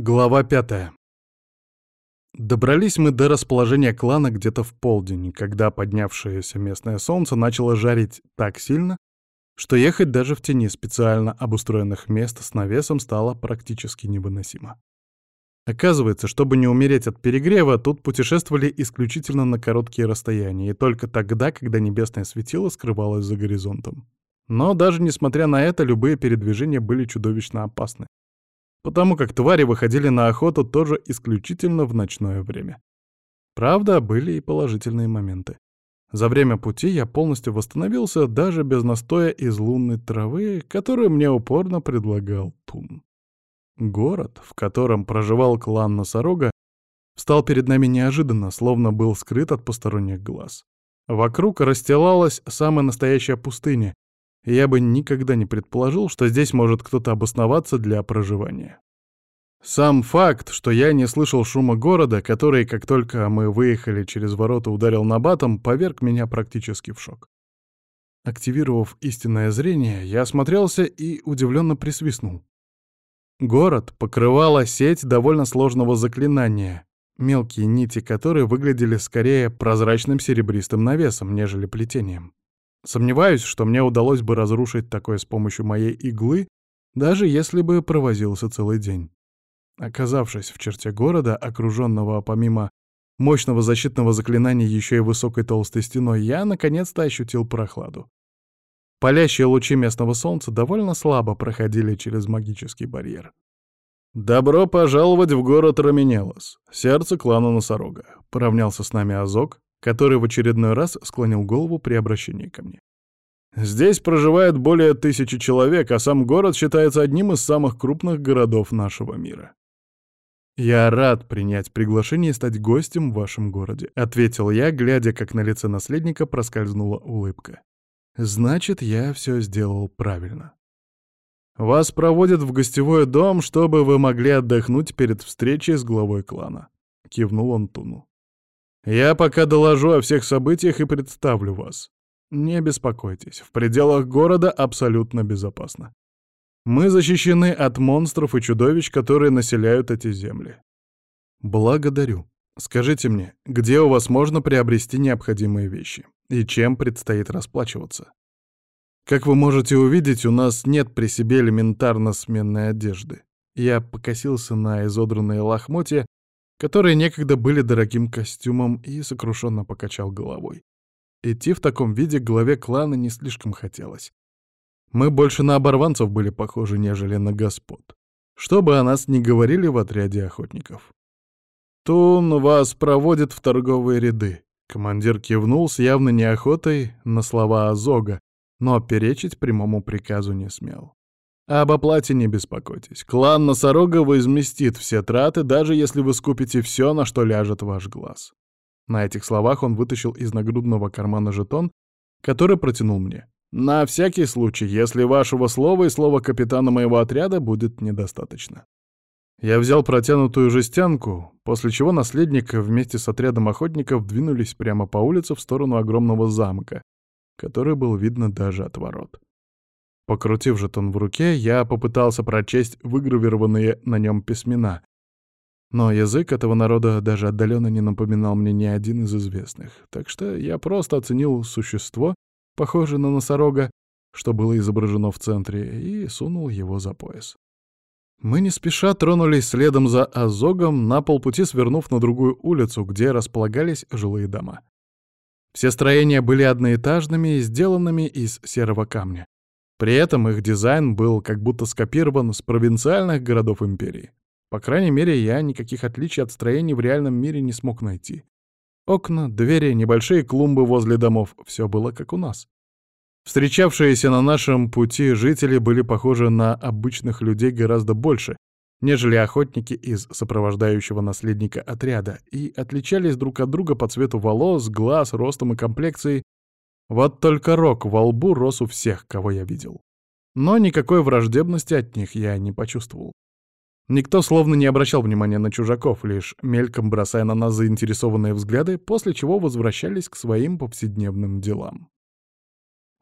Глава пятая. Добрались мы до расположения клана где-то в полдень, когда поднявшееся местное солнце начало жарить так сильно, что ехать даже в тени специально обустроенных мест с навесом стало практически невыносимо. Оказывается, чтобы не умереть от перегрева, тут путешествовали исключительно на короткие расстояния, и только тогда, когда небесное светило скрывалось за горизонтом. Но даже несмотря на это, любые передвижения были чудовищно опасны потому как твари выходили на охоту тоже исключительно в ночное время. Правда, были и положительные моменты. За время пути я полностью восстановился даже без настоя из лунной травы, которую мне упорно предлагал Тун. Город, в котором проживал клан Носорога, встал перед нами неожиданно, словно был скрыт от посторонних глаз. Вокруг расстилалась самая настоящая пустыня, я бы никогда не предположил, что здесь может кто-то обосноваться для проживания. Сам факт, что я не слышал шума города, который, как только мы выехали через ворота, ударил на батом, поверг меня практически в шок. Активировав истинное зрение, я осмотрелся и удивленно присвистнул. Город покрывала сеть довольно сложного заклинания, мелкие нити которые выглядели скорее прозрачным серебристым навесом, нежели плетением. Сомневаюсь, что мне удалось бы разрушить такое с помощью моей иглы, даже если бы провозился целый день. Оказавшись в черте города, окруженного помимо мощного защитного заклинания еще и высокой толстой стеной, я наконец-то ощутил прохладу. Палящие лучи местного солнца довольно слабо проходили через магический барьер. «Добро пожаловать в город Раменелос, сердце клана Носорога», — поравнялся с нами Азок, который в очередной раз склонил голову при обращении ко мне. Здесь проживает более тысячи человек, а сам город считается одним из самых крупных городов нашего мира. «Я рад принять приглашение и стать гостем в вашем городе», — ответил я, глядя, как на лице наследника проскользнула улыбка. «Значит, я все сделал правильно». «Вас проводят в гостевой дом, чтобы вы могли отдохнуть перед встречей с главой клана», — кивнул он. Я пока доложу о всех событиях и представлю вас. Не беспокойтесь, в пределах города абсолютно безопасно. Мы защищены от монстров и чудовищ, которые населяют эти земли. Благодарю. Скажите мне, где у вас можно приобрести необходимые вещи? И чем предстоит расплачиваться? Как вы можете увидеть, у нас нет при себе элементарно сменной одежды. Я покосился на изодранные лохмотья, которые некогда были дорогим костюмом, и сокрушенно покачал головой. Идти в таком виде главе клана не слишком хотелось. Мы больше на оборванцев были похожи, нежели на господ. Что бы о нас ни говорили в отряде охотников. «Тун вас проводит в торговые ряды», — командир кивнул с явной неохотой на слова Азога, но перечить прямому приказу не смел. Об оплате не беспокойтесь. Клан Носорога возместит все траты, даже если вы скупите все, на что ляжет ваш глаз. На этих словах он вытащил из нагрудного кармана жетон, который протянул мне. На всякий случай, если вашего слова и слова капитана моего отряда будет недостаточно. Я взял протянутую жестянку, после чего наследник вместе с отрядом охотников двинулись прямо по улице в сторону огромного замка, который был видно даже от ворот. Покрутив жетон в руке, я попытался прочесть выгравированные на нем письмена. Но язык этого народа даже отдаленно не напоминал мне ни один из известных, так что я просто оценил существо, похожее на носорога, что было изображено в центре, и сунул его за пояс. Мы не спеша тронулись следом за Азогом, на полпути свернув на другую улицу, где располагались жилые дома. Все строения были одноэтажными и сделанными из серого камня. При этом их дизайн был как будто скопирован с провинциальных городов империи. По крайней мере, я никаких отличий от строений в реальном мире не смог найти. Окна, двери, небольшие клумбы возле домов — все было как у нас. Встречавшиеся на нашем пути жители были похожи на обычных людей гораздо больше, нежели охотники из сопровождающего наследника отряда, и отличались друг от друга по цвету волос, глаз, ростом и комплекцией, вот только рог во лбу рос у всех, кого я видел. Но никакой враждебности от них я не почувствовал. Никто словно не обращал внимания на чужаков, лишь мельком бросая на нас заинтересованные взгляды, после чего возвращались к своим повседневным делам.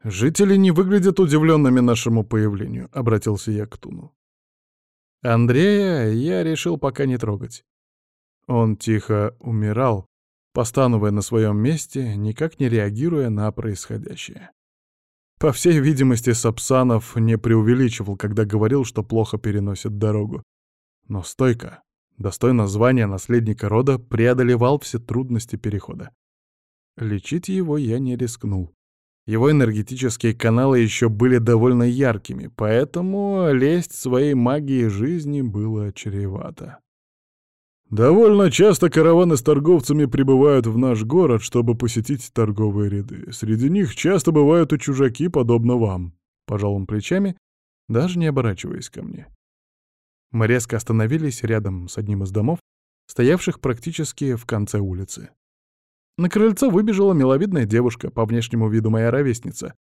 «Жители не выглядят удивленными нашему появлению», — обратился я к Туну. Андрея я решил пока не трогать. Он тихо умирал, постановая на своем месте, никак не реагируя на происходящее. По всей видимости, Сапсанов не преувеличивал, когда говорил, что плохо переносит дорогу. Но стойко, достойно звания наследника рода, преодолевал все трудности перехода. Лечить его я не рискнул. Его энергетические каналы еще были довольно яркими, поэтому лезть своей магией жизни было чревато. Довольно часто караваны с торговцами прибывают в наш город, чтобы посетить торговые ряды. Среди них часто бывают и чужаки, подобно вам. Пожал он плечами, даже не оборачиваясь ко мне. Мы резко остановились рядом с одним из домов, стоявших практически в конце улицы. На крыльцо выбежала миловидная девушка, по внешнему виду моя ровесница,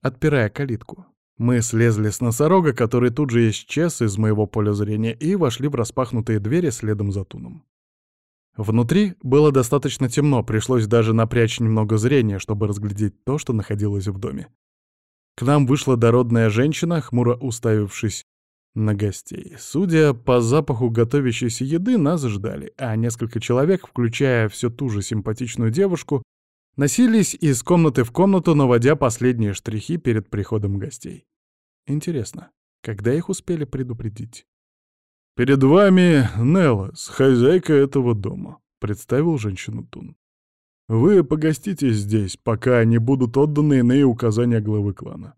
отпирая калитку. Мы слезли с носорога, который тут же исчез из моего поля зрения, и вошли в распахнутые двери следом за Туном. Внутри было достаточно темно, пришлось даже напрячь немного зрения, чтобы разглядеть то, что находилось в доме. К нам вышла дородная женщина, хмуро уставившись на гостей. Судя по запаху готовящейся еды, нас ждали, а несколько человек, включая всю ту же симпатичную девушку, носились из комнаты в комнату, наводя последние штрихи перед приходом гостей. Интересно, когда их успели предупредить? «Перед вами Неллас, хозяйка этого дома», — представил женщину Тун. «Вы погостите здесь, пока не будут отданы иные указания главы клана.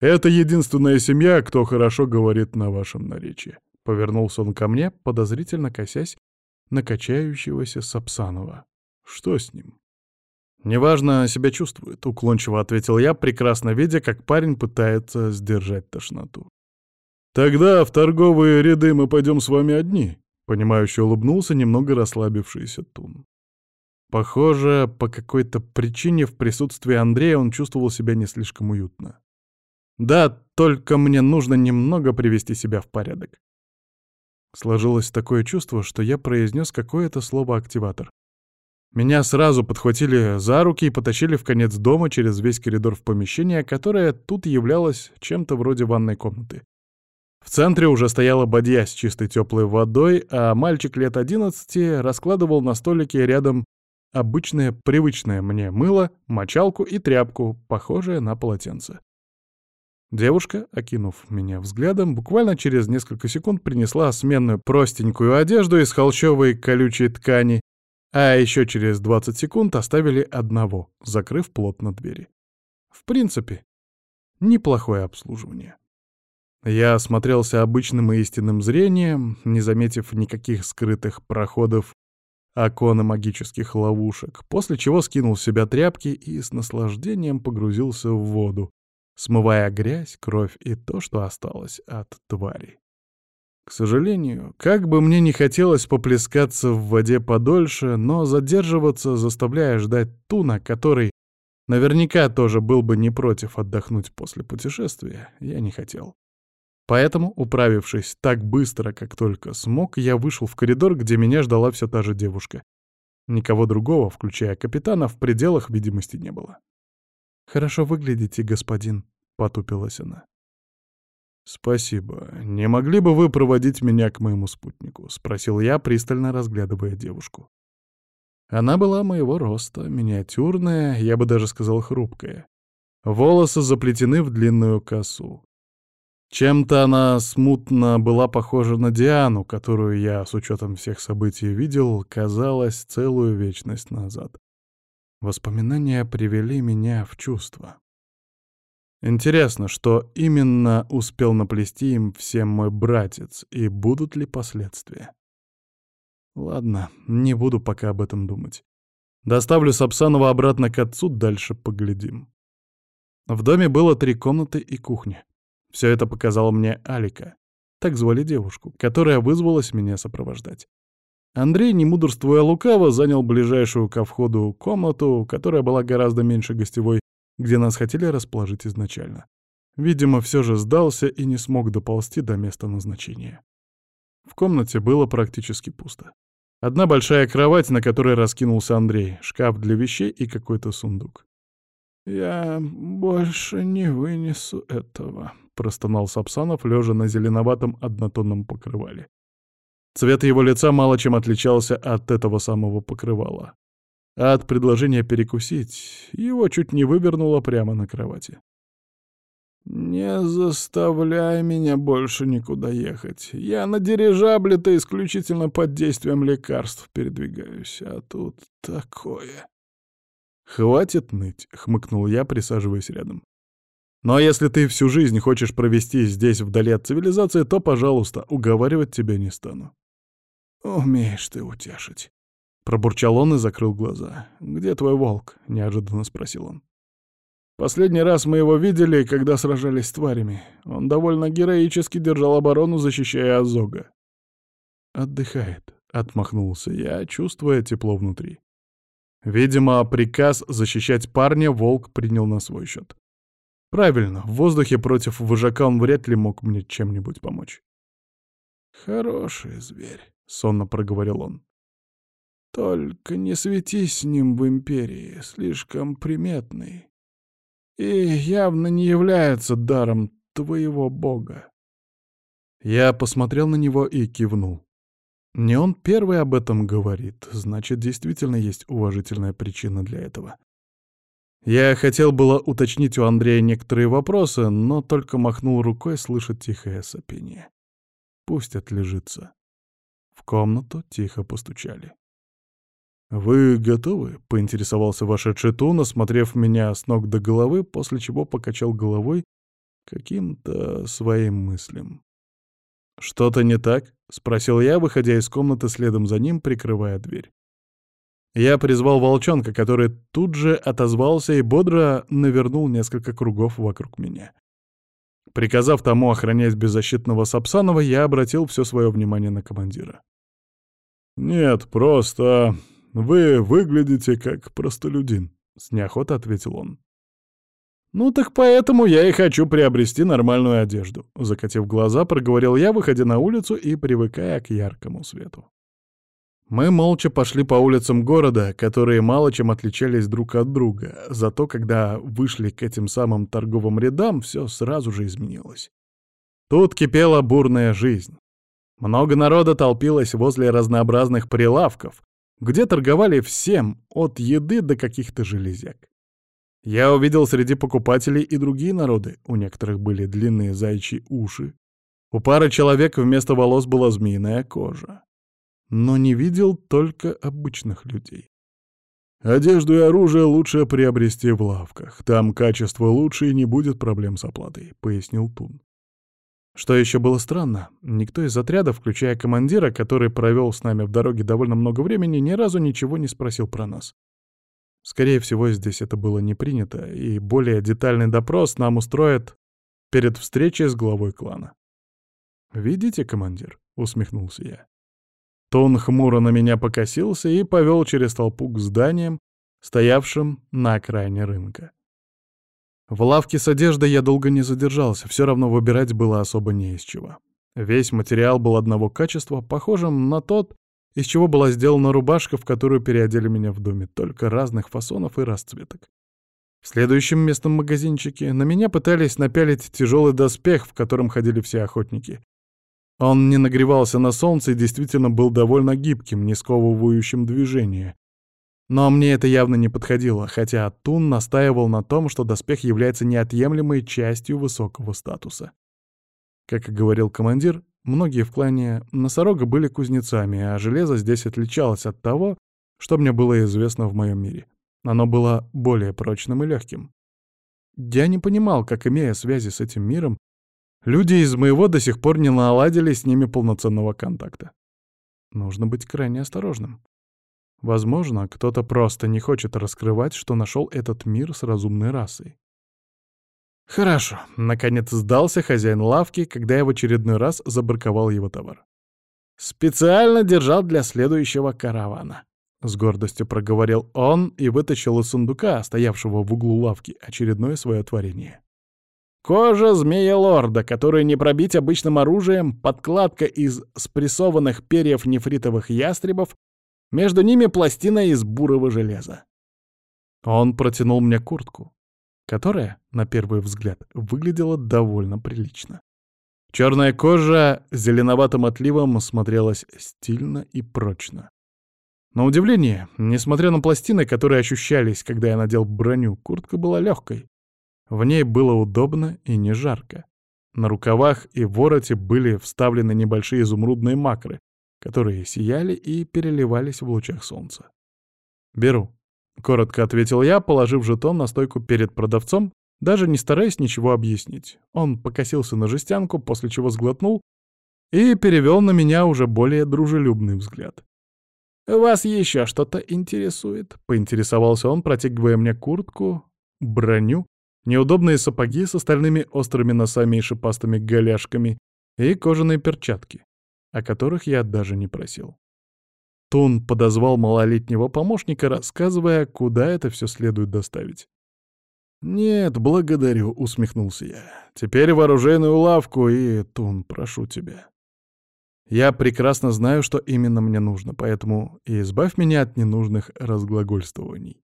Это единственная семья, кто хорошо говорит на вашем наречии». Повернулся он ко мне, подозрительно косясь на качающегося Сапсанова. «Что с ним?» «Неважно себя чувствует», — уклончиво ответил я, прекрасно видя, как парень пытается сдержать тошноту. «Тогда в торговые ряды мы пойдем с вами одни», — понимающе улыбнулся немного расслабившийся Тун. Похоже, по какой-то причине в присутствии Андрея он чувствовал себя не слишком уютно. «Да, только мне нужно немного привести себя в порядок». Сложилось такое чувство, что я произнес какое-то слово-активатор. Меня сразу подхватили за руки и потащили в конец дома через весь коридор в помещение, которое тут являлось чем-то вроде ванной комнаты. В центре уже стояла бадья с чистой теплой водой, а мальчик лет одиннадцати раскладывал на столике рядом обычное, привычное мне мыло, мочалку и тряпку, похожее на полотенце. Девушка, окинув меня взглядом, буквально через несколько секунд принесла сменную простенькую одежду из холщовой колючей ткани а еще через 20 секунд оставили одного, закрыв плотно двери. В принципе, неплохое обслуживание. Я осмотрелся обычным и истинным зрением, не заметив никаких скрытых проходов, окон и магических ловушек, после чего скинул с себя тряпки и с наслаждением погрузился в воду, смывая грязь, кровь и то, что осталось от твари. К сожалению, как бы мне не хотелось поплескаться в воде подольше, но задерживаться, заставляя ждать Туна, который наверняка тоже был бы не против отдохнуть после путешествия, я не хотел. Поэтому, управившись так быстро, как только смог, я вышел в коридор, где меня ждала все та же девушка. Никого другого, включая капитана, в пределах видимости не было. «Хорошо выглядите, господин», — потупилась она. «Спасибо. Не могли бы вы проводить меня к моему спутнику?» — спросил я, пристально разглядывая девушку. Она была моего роста, миниатюрная, я бы даже сказал хрупкая. Волосы заплетены в длинную косу. Чем-то она смутно была похожа на Диану, которую я, с учетом всех событий, видел, казалось, целую вечность назад. Воспоминания привели меня в чувство. Интересно, что именно успел наплести им всем мой братец, и будут ли последствия? Ладно, не буду пока об этом думать. Доставлю Сапсанова обратно к отцу, дальше поглядим. В доме было три комнаты и кухня. Все это показала мне Алика. Так звали девушку, которая вызвалась меня сопровождать. Андрей, не мудрствуя лукаво, занял ближайшую ко входу комнату, которая была гораздо меньше гостевой, где нас хотели расположить изначально. Видимо, все же сдался и не смог доползти до места назначения. В комнате было практически пусто. Одна большая кровать, на которой раскинулся Андрей, шкаф для вещей и какой-то сундук. «Я больше не вынесу этого», простонал Сапсанов, лежа на зеленоватом однотонном покрывале. Цвет его лица мало чем отличался от этого самого покрывала. А от предложения перекусить его чуть не вывернуло прямо на кровати. «Не заставляй меня больше никуда ехать. Я на дирижабле-то исключительно под действием лекарств передвигаюсь, а тут такое...» «Хватит ныть», — хмыкнул я, присаживаясь рядом. «Ну а если ты всю жизнь хочешь провести здесь вдали от цивилизации, то, пожалуйста, уговаривать тебя не стану». «Умеешь ты утешить», — пробурчал он и закрыл глаза. «Где твой волк?» — неожиданно спросил он. Последний раз мы его видели, когда сражались с тварями. Он довольно героически держал оборону, защищая Азога. «Отдыхает», — отмахнулся я, чувствуя тепло внутри. Видимо, приказ защищать парня волк принял на свой счет. Правильно, в воздухе против вожака он вряд ли мог мне чем-нибудь помочь. «Хороший зверь», — сонно проговорил он. «Только не светись с ним в Империи, слишком приметный и явно не является даром твоего бога. Я посмотрел на него и кивнул. Не он первый об этом говорит, значит, действительно есть уважительная причина для этого. Я хотел было уточнить у Андрея некоторые вопросы, но только махнул рукой, слышать тихое сопение. Пусть отлежится. В комнату тихо постучали. «Вы готовы?» — поинтересовался вошедший Тун, осмотрев меня с ног до головы, после чего покачал головой каким-то своим мыслям. «Что-то не так?» — спросил я, выходя из комнаты следом за ним, прикрывая дверь. Я призвал волчонка, который тут же отозвался и бодро навернул несколько кругов вокруг меня. Приказав тому охранять беззащитного Сапсанова, я обратил все свое внимание на командира. «Нет, просто «Вы выглядите как простолюдин», — с неохотой ответил он. «Ну так поэтому я и хочу приобрести нормальную одежду», — закатив глаза, проговорил я, выходя на улицу и привыкая к яркому свету. Мы молча пошли по улицам города, которые мало чем отличались друг от друга, зато когда вышли к этим самым торговым рядам, все сразу же изменилось. Тут кипела бурная жизнь. Много народа толпилось возле разнообразных прилавков, где торговали всем, от еды до каких-то железяк. Я увидел среди покупателей и другие народы. У некоторых были длинные зайчьи уши. У пары человек вместо волос была змеиная кожа. Но не видел только обычных людей. Одежду и оружие лучше приобрести в лавках. Там качество лучше и не будет проблем с оплатой, — пояснил Тун. Что еще было странно, никто из отряда, включая командира, который провел с нами в дороге довольно много времени, ни разу ничего не спросил про нас. Скорее всего, здесь это было не принято, и более детальный допрос нам устроят перед встречей с главой клана. «Видите, командир?» — усмехнулся я. Тон хмуро на меня покосился и повел через толпу к зданиям, стоявшим на окраине рынка. В лавке с одеждой я долго не задержался, все равно выбирать было особо не из чего. Весь материал был одного качества, похожим на тот, из чего была сделана рубашка, в которую переодели меня в доме, только разных фасонов и расцветок. В следующем местном магазинчике на меня пытались напялить тяжелый доспех, в котором ходили все охотники. Он не нагревался на солнце и действительно был довольно гибким, не сковывающим движение, но мне это явно не подходило, хотя Тун настаивал на том, что доспех является неотъемлемой частью высокого статуса. Как и говорил командир, многие в клане носорога были кузнецами, а железо здесь отличалось от того, что мне было известно в моем мире. Оно было более прочным и легким. Я не понимал, как, имея связи с этим миром, люди из моего до сих пор не наладили с ними полноценного контакта. Нужно быть крайне осторожным. Возможно, кто-то просто не хочет раскрывать, что нашел этот мир с разумной расой. Хорошо, наконец сдался хозяин лавки, когда я в очередной раз забраковал его товар. Специально держал для следующего каравана. С гордостью проговорил он и вытащил из сундука, стоявшего в углу лавки, очередное свое творение. Кожа змея-лорда, которую не пробить обычным оружием, подкладка из спрессованных перьев нефритовых ястребов между ними пластина из бурого железа. Он протянул мне куртку. которая, на первый взгляд, выглядела довольно прилично. Черная кожа с зеленоватым отливом смотрелась стильно и прочно. На удивление, несмотря на пластины, которые ощущались, когда я надел броню, куртка была легкой. В ней было удобно и не жарко. На рукавах и вороте были вставлены небольшие изумрудные макры, которые сияли и переливались в лучах солнца. «Беру», — коротко ответил я, положив жетон на стойку перед продавцом, даже не стараясь ничего объяснить. Он покосился на жестянку, после чего сглотнул и перевел на меня уже более дружелюбный взгляд. «Вас еще что-то интересует?» — поинтересовался он, протягивая мне куртку, броню, неудобные сапоги с остальными острыми носами и шипастыми голяшками и кожаные перчатки, о которых я даже не просил. Тун подозвал малолетнего помощника, рассказывая, куда это все следует доставить. «Нет, благодарю», — усмехнулся я. «Теперь в оружейную лавку и, Тун, прошу тебя, я прекрасно знаю, что именно мне нужно, поэтому избавь меня от ненужных разглагольствований.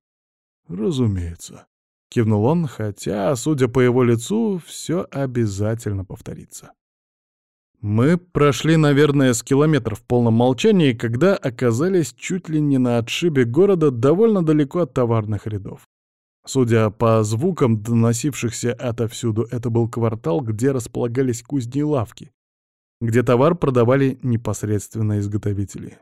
Разумеется. Кивнул он, хотя, судя по его лицу, все обязательно повторится. Мы прошли, наверное, с километров в полном молчании, когда оказались чуть ли не на отшибе города довольно далеко от товарных рядов. Судя по звукам, доносившихся отовсюду, это был квартал, где располагались кузни и лавки, где товар продавали непосредственно изготовители.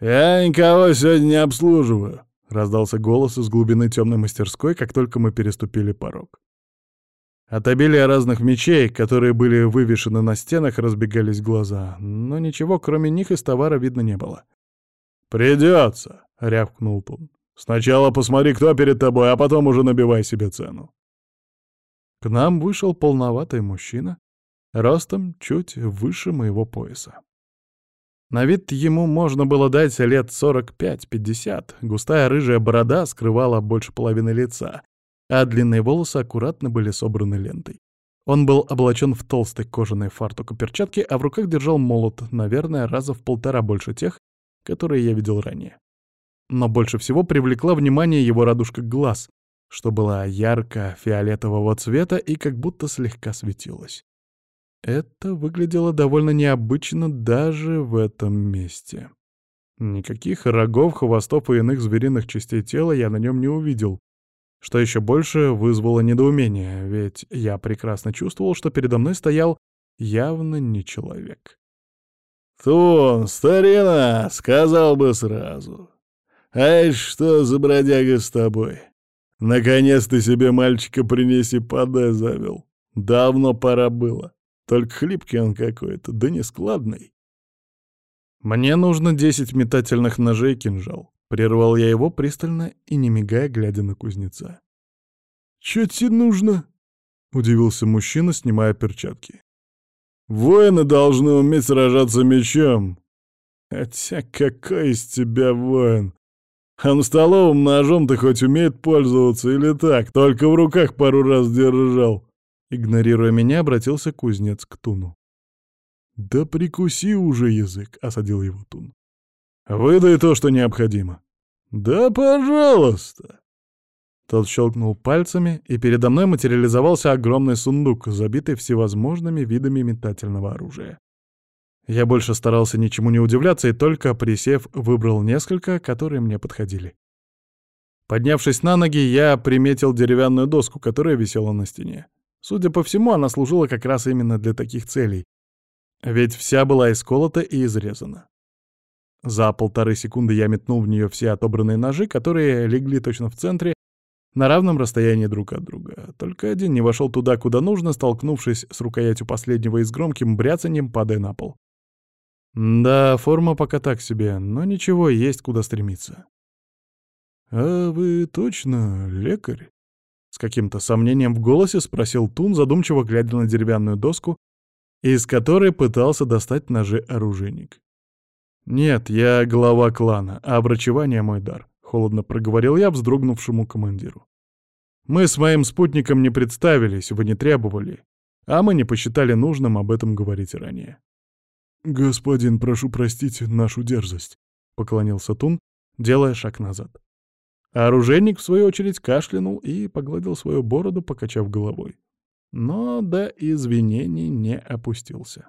«Я никого сегодня не обслуживаю», — раздался голос из глубины темной мастерской, как только мы переступили порог. От обилия разных мечей, которые были вывешены на стенах, разбегались глаза, но ничего, кроме них, из товара видно не было. «Придется», — рявкнул Тун. «Сначала посмотри, кто перед тобой, а потом уже набивай себе цену». К нам вышел полноватый мужчина, ростом чуть выше моего пояса. На вид ему можно было дать лет 45-50, густая рыжая борода скрывала больше половины лица, а длинные волосы аккуратно были собраны лентой. Он был облачен в толстый кожаный фартук и перчатки, а в руках держал молот, наверное, раза в полтора больше тех, которые я видел ранее. Но больше всего привлекла внимание его радужка глаз, что была ярко-фиолетового цвета и как будто слегка светилась. Это выглядело довольно необычно даже в этом месте. Никаких рогов, хвостов и иных звериных частей тела я на нем не увидел, что еще больше вызвало недоумение, ведь я прекрасно чувствовал, что передо мной стоял явно не человек. «Тун, старина, сказал бы сразу. Ай, что за бродяга с тобой? Наконец ты себе мальчика принеси подай завел. Давно пора было». Только хлипкий он какой-то, да нескладный. «Мне нужно десять метательных ножей кинжал», — прервал я его пристально и не мигая, глядя на кузнеца. «Чё тебе нужно?» — удивился мужчина, снимая перчатки. «Воины должны уметь сражаться мечом. Хотя какой из тебя воин? На столовом ножом ты хоть умеет пользоваться или так, только в руках пару раз держал?» Игнорируя меня, обратился кузнец к Туну. «Да прикуси уже язык», — осадил его Тун. «Выдай то, что необходимо». «Да, пожалуйста!» Тот щелкнул пальцами, и передо мной материализовался огромный сундук, забитый всевозможными видами метательного оружия. Я больше старался ничему не удивляться и только, присев, выбрал несколько, которые мне подходили. Поднявшись на ноги, я приметил деревянную доску, которая висела на стене. Судя по всему, она служила как раз именно для таких целей. Ведь вся была исколота и изрезана. За полторы секунды я метнул в нее все отобранные ножи, которые легли точно в центре, на равном расстоянии друг от друга. Только один не вошел туда, куда нужно, столкнувшись с рукоятью последнего и с громким бряцанием, падая на пол. Да, форма пока так себе, но ничего, есть куда стремиться. «А вы точно лекарь?» С каким-то сомнением в голосе спросил Тун, задумчиво глядя на деревянную доску, из которой пытался достать ножи оружейник. «Нет, я глава клана, а врачевание — мой дар», — холодно проговорил я вздрогнувшему командиру. «Мы с моим спутником не представились, вы не требовали, а мы не посчитали нужным об этом говорить ранее». «Господин, прошу простить нашу дерзость», — поклонился Тун, делая шаг назад. А оружейник, в свою очередь, кашлянул и погладил свою бороду, покачав головой. Но до извинений не опустился.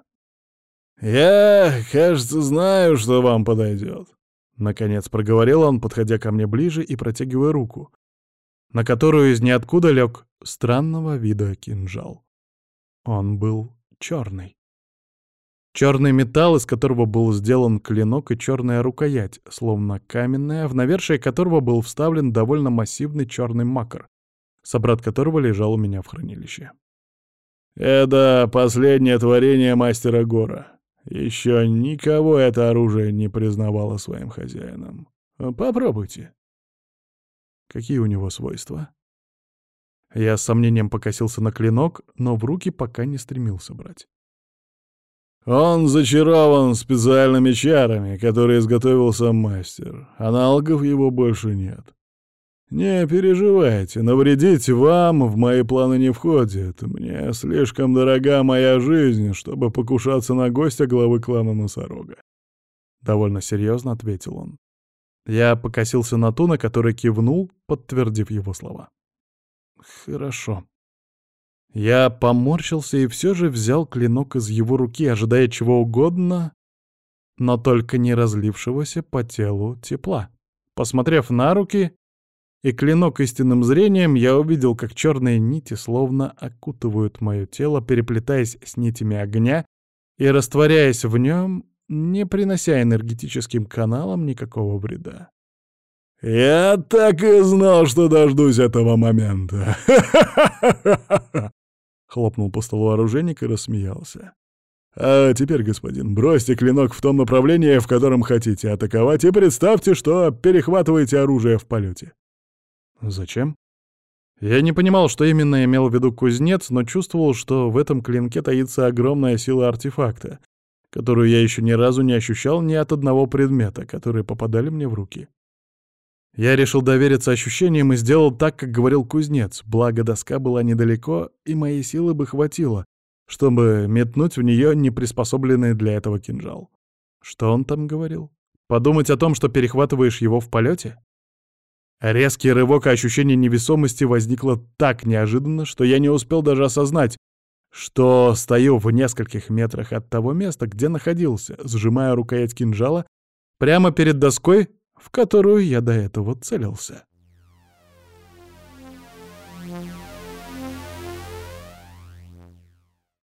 «Я, кажется, знаю, что вам подойдет», — наконец проговорил он, подходя ко мне ближе и протягивая руку, на которую из ниоткуда лег странного вида кинжал. Он был черный. Черный металл, из которого был сделан клинок и черная рукоять, словно каменная, в навершие которого был вставлен довольно массивный черный макар, собрат которого лежал у меня в хранилище. «Это последнее творение мастера Гора. Еще никого это оружие не признавало своим хозяином. Попробуйте». «Какие у него свойства?» Я с сомнением покосился на клинок, но в руки пока не стремился брать. Он зачарован специальными чарами, которые изготовил сам мастер. Аналогов его больше нет. Не переживайте, навредить вам в мои планы не входит. Мне слишком дорога моя жизнь, чтобы покушаться на гостя главы клана Носорога. Довольно серьезно ответил он. Я покосился на ту, на который кивнул, подтвердив его слова. «Хорошо», я поморщился и все же взял клинок из его руки, ожидая чего угодно, но только не разлившегося по телу тепла. Посмотрев на руки и клинок истинным зрением, я увидел, как черные нити словно окутывают мое тело, переплетаясь с нитями огня и растворяясь в нем, не принося энергетическим каналам никакого вреда. «Я так и знал, что дождусь этого момента!» Хлопнул по столу оружейник и рассмеялся. «А теперь, господин, бросьте клинок в том направлении, в котором хотите атаковать, и представьте, что перехватываете оружие в полете». «Зачем?» Я не понимал, что именно имел в виду кузнец, но чувствовал, что в этом клинке таится огромная сила артефакта, которую я еще ни разу не ощущал ни от одного предмета, которые попадали мне в руки. Я решил довериться ощущениям и сделал так, как говорил кузнец, благо доска была недалеко, и моей силы бы хватило, чтобы метнуть в нее неприспособленный для этого кинжал. Что он там говорил? Подумать о том, что перехватываешь его в полете? Резкий рывок и ощущение невесомости возникло так неожиданно, что я не успел даже осознать, что стою в нескольких метрах от того места, где находился, сжимая рукоять кинжала, прямо перед доской, в которую я до этого целился.